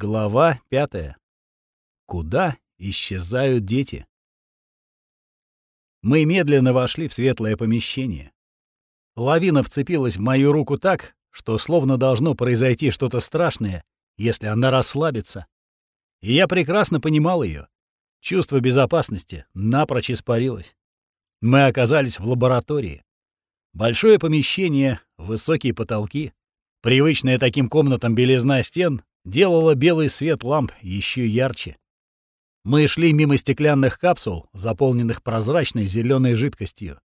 Глава пятая. Куда исчезают дети? Мы медленно вошли в светлое помещение. Лавина вцепилась в мою руку так, что словно должно произойти что-то страшное, если она расслабится. И я прекрасно понимал ее. Чувство безопасности напрочь испарилось. Мы оказались в лаборатории. Большое помещение, высокие потолки, привычная таким комнатам белизна стен делала белый свет ламп еще ярче. Мы шли мимо стеклянных капсул, заполненных прозрачной зеленой жидкостью.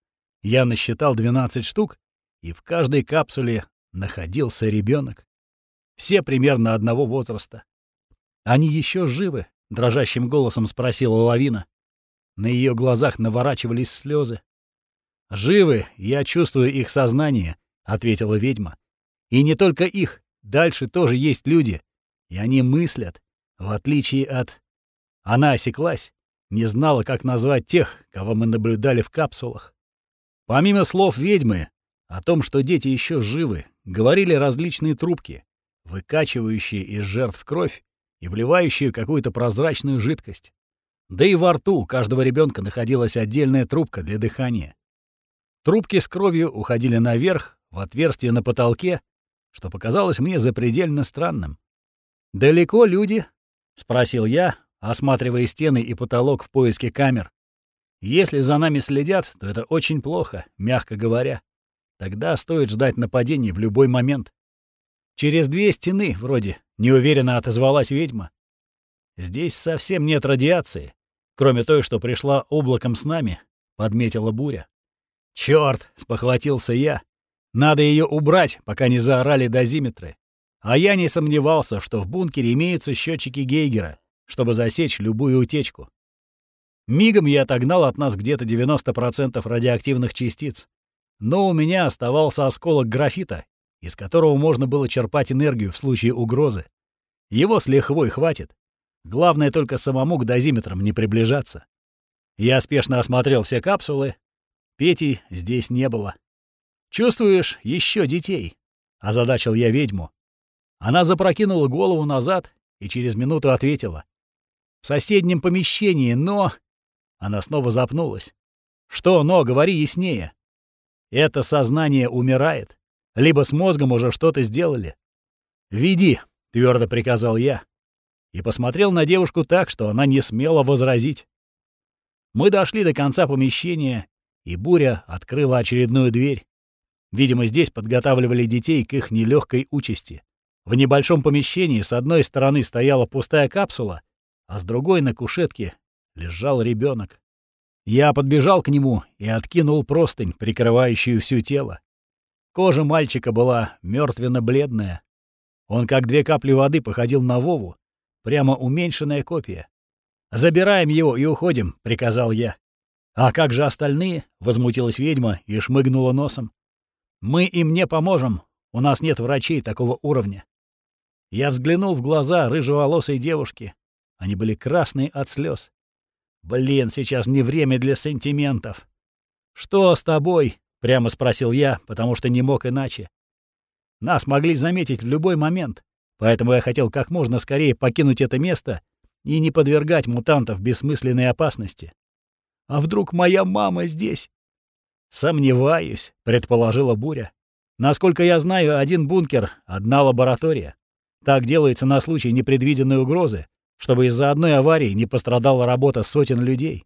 Я насчитал 12 штук, и в каждой капсуле находился ребенок. Все примерно одного возраста. «Они еще живы?» — дрожащим голосом спросила Лавина. На ее глазах наворачивались слезы. «Живы, я чувствую их сознание», — ответила ведьма. «И не только их, дальше тоже есть люди, и они мыслят, в отличие от... Она осеклась, не знала, как назвать тех, кого мы наблюдали в капсулах. Помимо слов ведьмы, о том, что дети еще живы, говорили различные трубки, выкачивающие из жертв кровь и вливающие какую-то прозрачную жидкость. Да и во рту у каждого ребенка находилась отдельная трубка для дыхания. Трубки с кровью уходили наверх, в отверстие на потолке, что показалось мне запредельно странным. «Далеко люди?» — спросил я, осматривая стены и потолок в поиске камер. «Если за нами следят, то это очень плохо, мягко говоря. Тогда стоит ждать нападений в любой момент». «Через две стены, вроде», — неуверенно отозвалась ведьма. «Здесь совсем нет радиации, кроме той, что пришла облаком с нами», — подметила буря. «Чёрт!» — спохватился я. «Надо ее убрать, пока не заорали дозиметры. А я не сомневался, что в бункере имеются счетчики Гейгера, чтобы засечь любую утечку. Мигом я отогнал от нас где-то 90% радиоактивных частиц. Но у меня оставался осколок графита, из которого можно было черпать энергию в случае угрозы. Его с лихвой хватит. Главное только самому к дозиметрам не приближаться. Я спешно осмотрел все капсулы. Пети здесь не было. «Чувствуешь еще детей?» — озадачил я ведьму. Она запрокинула голову назад и через минуту ответила. «В соседнем помещении, но...» Она снова запнулась. «Что «но»? Говори яснее». «Это сознание умирает. Либо с мозгом уже что-то сделали». «Веди», — твердо приказал я. И посмотрел на девушку так, что она не смела возразить. Мы дошли до конца помещения, и буря открыла очередную дверь. Видимо, здесь подготавливали детей к их нелегкой участи. В небольшом помещении с одной стороны стояла пустая капсула, а с другой на кушетке лежал ребенок. Я подбежал к нему и откинул простынь, прикрывающую всё тело. Кожа мальчика была мертвенно-бледная. Он, как две капли воды, походил на Вову, прямо уменьшенная копия. «Забираем его и уходим», — приказал я. «А как же остальные?» — возмутилась ведьма и шмыгнула носом. «Мы им не поможем. У нас нет врачей такого уровня. Я взглянул в глаза рыжеволосой девушки. Они были красные от слез. Блин, сейчас не время для сантиментов. «Что с тобой?» — прямо спросил я, потому что не мог иначе. Нас могли заметить в любой момент, поэтому я хотел как можно скорее покинуть это место и не подвергать мутантов бессмысленной опасности. А вдруг моя мама здесь? «Сомневаюсь», — предположила Буря. «Насколько я знаю, один бункер, одна лаборатория. Так делается на случай непредвиденной угрозы, чтобы из-за одной аварии не пострадала работа сотен людей.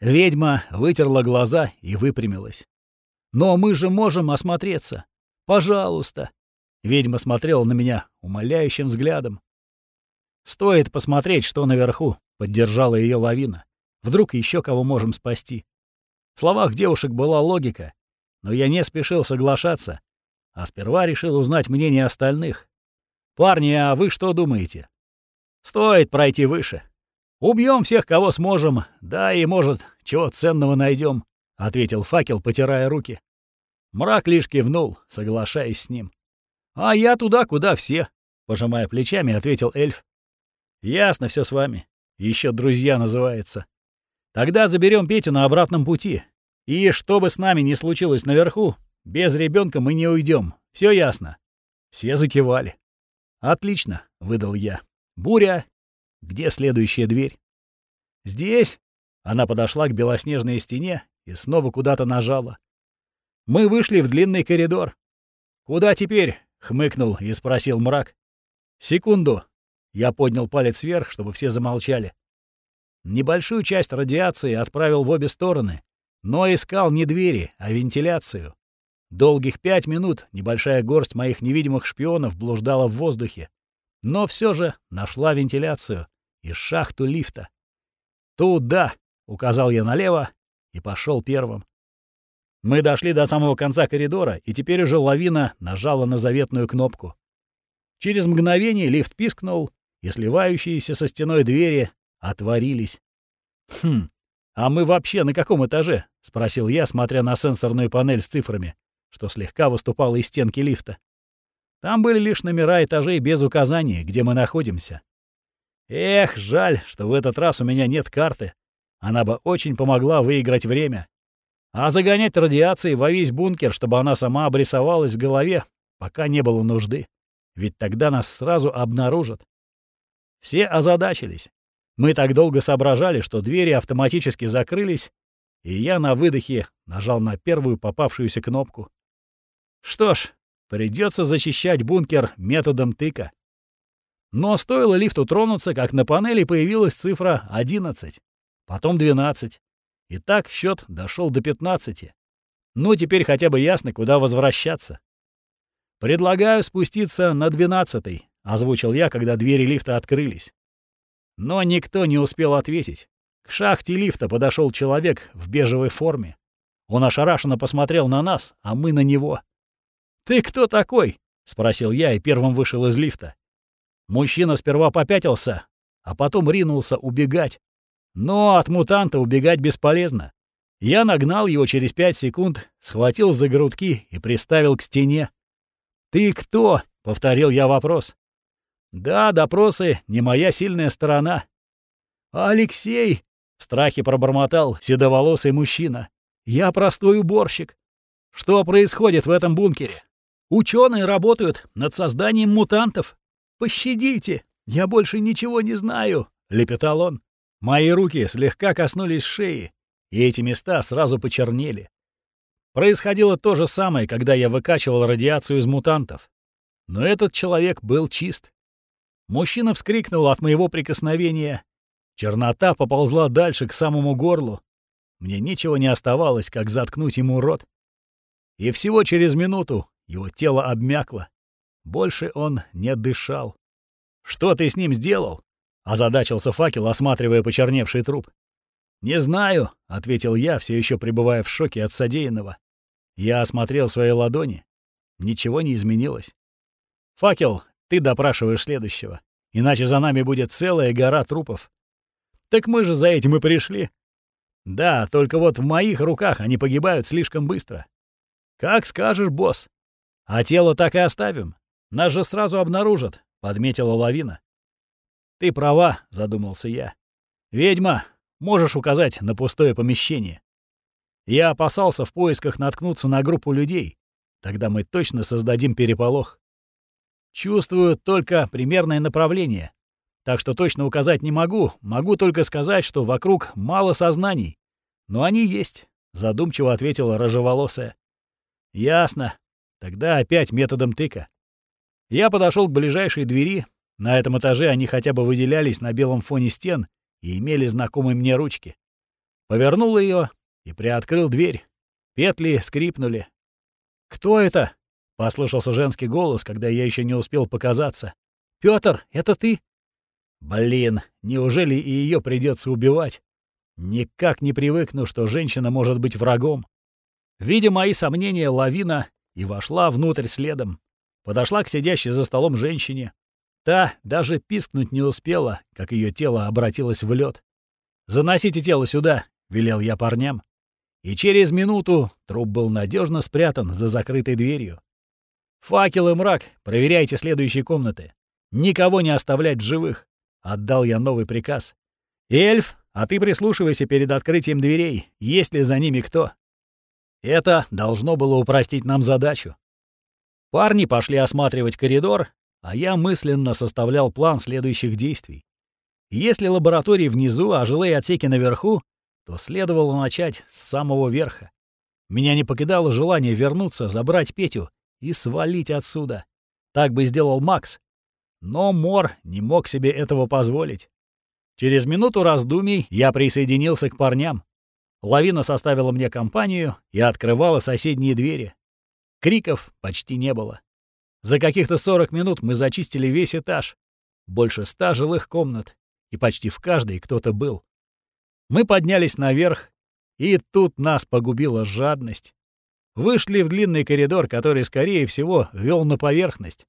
Ведьма вытерла глаза и выпрямилась. «Но мы же можем осмотреться. Пожалуйста!» Ведьма смотрела на меня умоляющим взглядом. «Стоит посмотреть, что наверху», — поддержала ее лавина. «Вдруг еще кого можем спасти». В словах девушек была логика, но я не спешил соглашаться, а сперва решил узнать мнение остальных, «Парни, а вы что думаете?» «Стоит пройти выше. Убьем всех, кого сможем, да и, может, чего ценного найдем, ответил факел, потирая руки. Мрак лишь кивнул, соглашаясь с ним. «А я туда, куда все», — пожимая плечами, ответил эльф. «Ясно все с вами. Еще друзья называется. Тогда заберем Петю на обратном пути. И что бы с нами ни случилось наверху, без ребенка мы не уйдем. Все ясно». Все закивали. «Отлично», — выдал я. Буря. Где следующая дверь? Здесь. Она подошла к белоснежной стене и снова куда-то нажала. Мы вышли в длинный коридор. «Куда теперь?» — хмыкнул и спросил мрак. «Секунду». Я поднял палец вверх, чтобы все замолчали. Небольшую часть радиации отправил в обе стороны, но искал не двери, а вентиляцию. Долгих пять минут небольшая горсть моих невидимых шпионов блуждала в воздухе, но все же нашла вентиляцию и шахту лифта. «Туда!» — указал я налево и пошел первым. Мы дошли до самого конца коридора, и теперь уже лавина нажала на заветную кнопку. Через мгновение лифт пискнул, и сливающиеся со стеной двери отворились. «Хм, а мы вообще на каком этаже?» — спросил я, смотря на сенсорную панель с цифрами, что слегка выступала из стенки лифта. Там были лишь номера этажей без указаний, где мы находимся. Эх, жаль, что в этот раз у меня нет карты. Она бы очень помогла выиграть время. А загонять радиацией во весь бункер, чтобы она сама обрисовалась в голове, пока не было нужды. Ведь тогда нас сразу обнаружат. Все озадачились. Мы так долго соображали, что двери автоматически закрылись, и я на выдохе нажал на первую попавшуюся кнопку. Что ж, придется защищать бункер методом тыка. Но стоило лифту тронуться, как на панели появилась цифра 11, потом 12, и так счет дошел до 15. Ну, теперь хотя бы ясно, куда возвращаться. «Предлагаю спуститься на двенадцатый», — озвучил я, когда двери лифта открылись. Но никто не успел ответить. К шахте лифта подошел человек в бежевой форме. Он ошарашенно посмотрел на нас, а мы на него. «Ты кто такой?» — спросил я и первым вышел из лифта. Мужчина сперва попятился, а потом ринулся убегать. Но от мутанта убегать бесполезно. Я нагнал его через пять секунд, схватил за грудки и приставил к стене. «Ты кто?» — повторил я вопрос. «Да, допросы — не моя сильная сторона». «Алексей!» — в страхе пробормотал седоволосый мужчина. «Я простой уборщик. Что происходит в этом бункере? Ученые работают над созданием мутантов. Пощадите! Я больше ничего не знаю!» — лепетал он. Мои руки слегка коснулись шеи, и эти места сразу почернели. Происходило то же самое, когда я выкачивал радиацию из мутантов. Но этот человек был чист. Мужчина вскрикнул от моего прикосновения. Чернота поползла дальше к самому горлу. Мне ничего не оставалось, как заткнуть ему рот. И всего через минуту его тело обмякло. Больше он не дышал. «Что ты с ним сделал?» Озадачился факел, осматривая почерневший труп. «Не знаю», — ответил я, все еще пребывая в шоке от содеянного. Я осмотрел свои ладони. Ничего не изменилось. «Факел, ты допрашиваешь следующего. Иначе за нами будет целая гора трупов». «Так мы же за этим и пришли». «Да, только вот в моих руках они погибают слишком быстро». «Как скажешь, босс. А тело так и оставим. Нас же сразу обнаружат», — подметила лавина. «Ты права», — задумался я. «Ведьма, можешь указать на пустое помещение?» Я опасался в поисках наткнуться на группу людей. Тогда мы точно создадим переполох. Чувствую только примерное направление. Так что точно указать не могу. Могу только сказать, что вокруг мало сознаний. Но они есть, задумчиво ответила рыжеволосая. Ясно. Тогда опять методом тыка. Я подошел к ближайшей двери, на этом этаже они хотя бы выделялись на белом фоне стен и имели знакомые мне ручки. Повернул ее и приоткрыл дверь. Петли скрипнули. «Кто это?» — послышался женский голос, когда я еще не успел показаться. Пётр, это ты?» «Блин, неужели и ее придется убивать?» Никак не привыкну, что женщина может быть врагом. Видя мои сомнения, лавина и вошла внутрь следом. Подошла к сидящей за столом женщине, Та даже пискнуть не успела, как ее тело обратилось в лед. «Заносите тело сюда», — велел я парням. И через минуту труп был надежно спрятан за закрытой дверью. «Факел и мрак, проверяйте следующие комнаты. Никого не оставлять в живых», — отдал я новый приказ. «Эльф, а ты прислушивайся перед открытием дверей, есть ли за ними кто». Это должно было упростить нам задачу. Парни пошли осматривать коридор, а я мысленно составлял план следующих действий. Если лаборатории внизу, а жилые отсеки наверху, то следовало начать с самого верха. Меня не покидало желание вернуться, забрать Петю и свалить отсюда. Так бы сделал Макс. Но Мор не мог себе этого позволить. Через минуту раздумий я присоединился к парням. Лавина составила мне компанию и открывала соседние двери. Криков почти не было. За каких-то 40 минут мы зачистили весь этаж. Больше ста жилых комнат, и почти в каждой кто-то был. Мы поднялись наверх, и тут нас погубила жадность. Вышли в длинный коридор, который, скорее всего, вел на поверхность.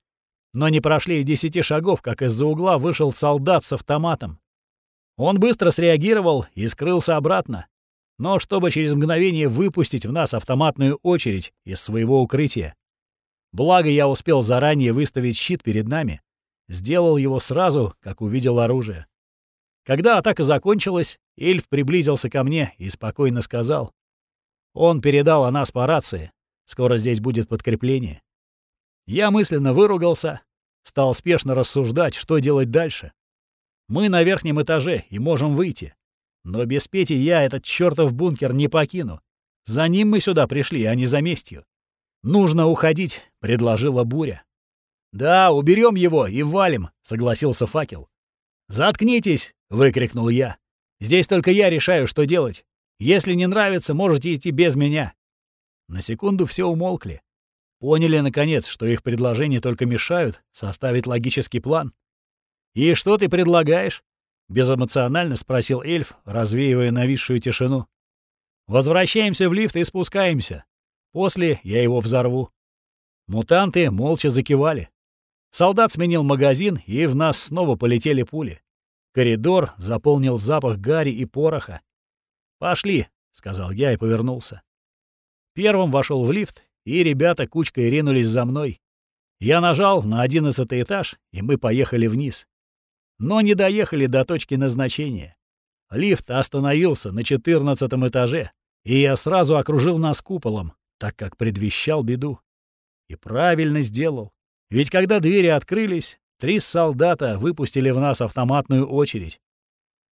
Но не прошли и десяти шагов, как из-за угла вышел солдат с автоматом. Он быстро среагировал и скрылся обратно, но чтобы через мгновение выпустить в нас автоматную очередь из своего укрытия. Благо я успел заранее выставить щит перед нами, сделал его сразу, как увидел оружие. Когда атака закончилась, эльф приблизился ко мне и спокойно сказал. Он передал о нас по рации. Скоро здесь будет подкрепление. Я мысленно выругался, стал спешно рассуждать, что делать дальше. Мы на верхнем этаже и можем выйти. Но без Пети я этот чертов бункер не покину. За ним мы сюда пришли, а не за местью. Нужно уходить, предложила Буря. Да, уберем его и валим, согласился факел. Заткнитесь, выкрикнул я. Здесь только я решаю, что делать. Если не нравится, можете идти без меня. На секунду все умолкли. Поняли, наконец, что их предложения только мешают составить логический план. «И что ты предлагаешь?» — безэмоционально спросил эльф, развеивая нависшую тишину. «Возвращаемся в лифт и спускаемся. После я его взорву». Мутанты молча закивали. Солдат сменил магазин, и в нас снова полетели пули. Коридор заполнил запах гари и пороха. «Пошли», — сказал я и повернулся. Первым вошел в лифт, и ребята кучкой ринулись за мной. Я нажал на одиннадцатый этаж, и мы поехали вниз. Но не доехали до точки назначения. Лифт остановился на четырнадцатом этаже, и я сразу окружил нас куполом, так как предвещал беду. И правильно сделал. Ведь когда двери открылись, Три солдата выпустили в нас автоматную очередь.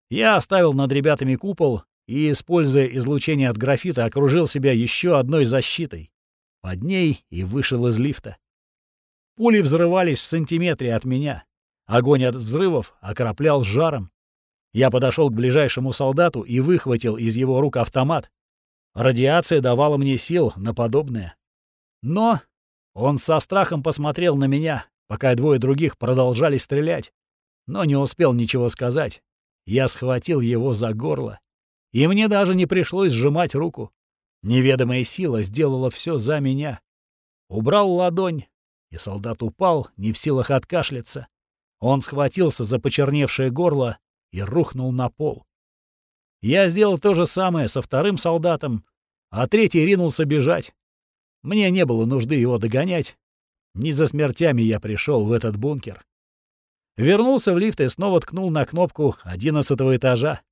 Я оставил над ребятами купол и, используя излучение от графита, окружил себя еще одной защитой. Под ней и вышел из лифта. Пули взрывались в сантиметре от меня. Огонь от взрывов окроплял жаром. Я подошел к ближайшему солдату и выхватил из его рук автомат. Радиация давала мне сил на подобное. Но он со страхом посмотрел на меня, пока двое других продолжали стрелять, но не успел ничего сказать. Я схватил его за горло, и мне даже не пришлось сжимать руку. Неведомая сила сделала все за меня. Убрал ладонь, и солдат упал, не в силах откашляться. Он схватился за почерневшее горло и рухнул на пол. Я сделал то же самое со вторым солдатом, а третий ринулся бежать. Мне не было нужды его догонять, не за смертями я пришел в этот бункер. Вернулся в лифт и снова ткнул на кнопку одиннадцатого этажа.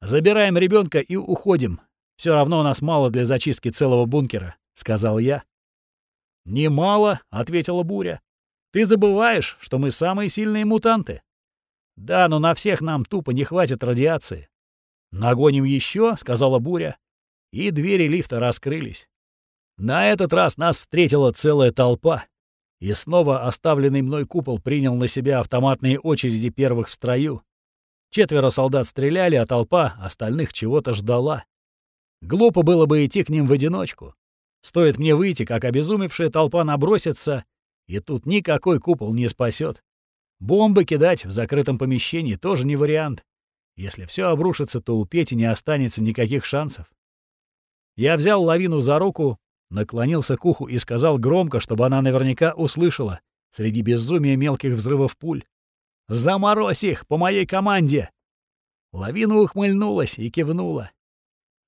«Забираем ребенка и уходим. Все равно у нас мало для зачистки целого бункера», — сказал я. «Немало», — ответила Буря. «Ты забываешь, что мы самые сильные мутанты». «Да, но на всех нам тупо не хватит радиации». «Нагоним еще», — сказала Буря. И двери лифта раскрылись. На этот раз нас встретила целая толпа. И снова оставленный мной купол принял на себя автоматные очереди первых в строю. Четверо солдат стреляли, а толпа остальных чего-то ждала. Глупо было бы идти к ним в одиночку. Стоит мне выйти, как обезумевшая толпа набросится, и тут никакой купол не спасет. Бомбы кидать в закрытом помещении тоже не вариант. Если все обрушится, то у Пети не останется никаких шансов. Я взял лавину за руку, наклонился к уху и сказал громко, чтобы она наверняка услышала, среди безумия мелких взрывов пуль. «Заморозь их по моей команде!» Лавина ухмыльнулась и кивнула.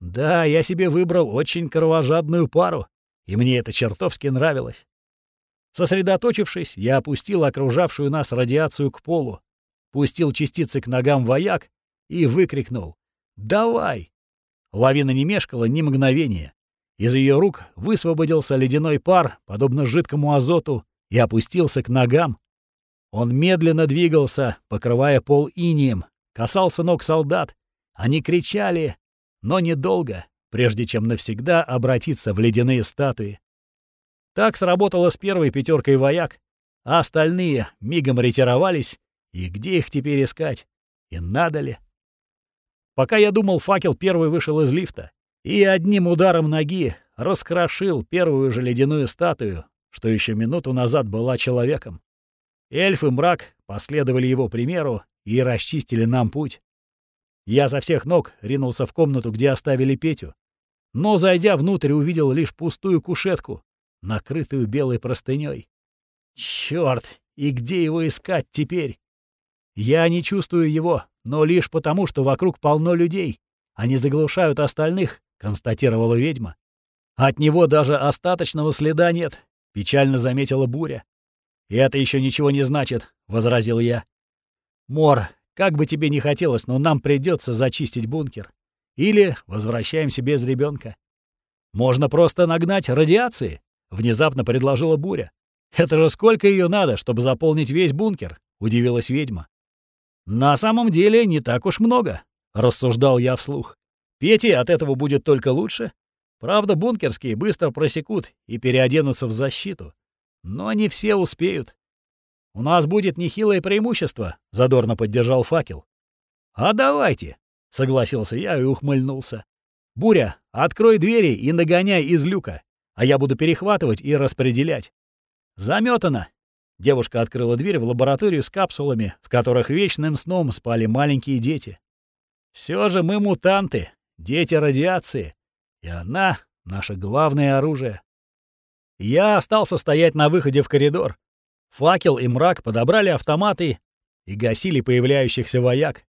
«Да, я себе выбрал очень кровожадную пару, и мне это чертовски нравилось». Сосредоточившись, я опустил окружавшую нас радиацию к полу, пустил частицы к ногам вояк и выкрикнул «Давай!». Лавина не мешкала ни мгновения. Из ее рук высвободился ледяной пар, подобно жидкому азоту, и опустился к ногам. Он медленно двигался, покрывая пол инием, касался ног солдат. Они кричали, но недолго, прежде чем навсегда обратиться в ледяные статуи. Так сработало с первой пятеркой вояк, а остальные мигом ретировались, и где их теперь искать? И надо ли? Пока я думал, факел первый вышел из лифта и одним ударом ноги раскрошил первую же ледяную статую, что еще минуту назад была человеком. Эльф и мрак последовали его примеру и расчистили нам путь. Я со всех ног ринулся в комнату, где оставили Петю. Но, зайдя внутрь, увидел лишь пустую кушетку, накрытую белой простыней. Черт, и где его искать теперь? Я не чувствую его, но лишь потому, что вокруг полно людей. Они заглушают остальных, констатировала ведьма. От него даже остаточного следа нет, печально заметила Буря. «И это еще ничего не значит», — возразил я. «Мор, как бы тебе ни хотелось, но нам придется зачистить бункер. Или возвращаемся без ребенка. Можно просто нагнать радиации», — внезапно предложила Буря. «Это же сколько ее надо, чтобы заполнить весь бункер?» — удивилась ведьма. «На самом деле не так уж много», — рассуждал я вслух. «Пете от этого будет только лучше. Правда, бункерские быстро просекут и переоденутся в защиту. Но не все успеют. У нас будет нехилое преимущество, задорно поддержал факел. А давайте, согласился я и ухмыльнулся. Буря, открой двери и нагоняй из люка, а я буду перехватывать и распределять. Заметано. Девушка открыла дверь в лабораторию с капсулами, в которых вечным сном спали маленькие дети. Все же мы мутанты, дети радиации, и она — наше главное оружие. Я остался стоять на выходе в коридор. Факел и мрак подобрали автоматы и гасили появляющихся вояк.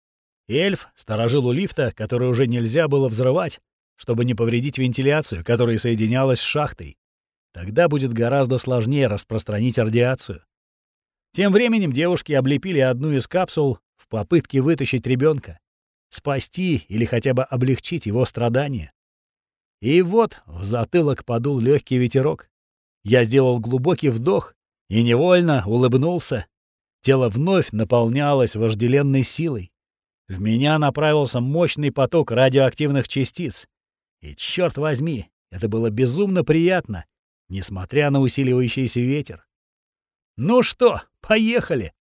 Эльф сторожил у лифта, который уже нельзя было взрывать, чтобы не повредить вентиляцию, которая соединялась с шахтой. Тогда будет гораздо сложнее распространить радиацию. Тем временем девушки облепили одну из капсул в попытке вытащить ребенка, спасти или хотя бы облегчить его страдания. И вот в затылок подул легкий ветерок. Я сделал глубокий вдох и невольно улыбнулся. Тело вновь наполнялось вожделенной силой. В меня направился мощный поток радиоактивных частиц. И, черт возьми, это было безумно приятно, несмотря на усиливающийся ветер. «Ну что, поехали!»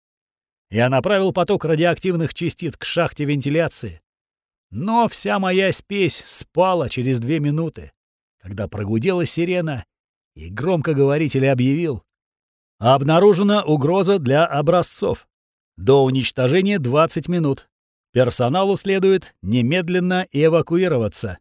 Я направил поток радиоактивных частиц к шахте вентиляции. Но вся моя спесь спала через две минуты, когда прогудела сирена, и громкоговоритель объявил. Обнаружена угроза для образцов. До уничтожения 20 минут. Персоналу следует немедленно эвакуироваться.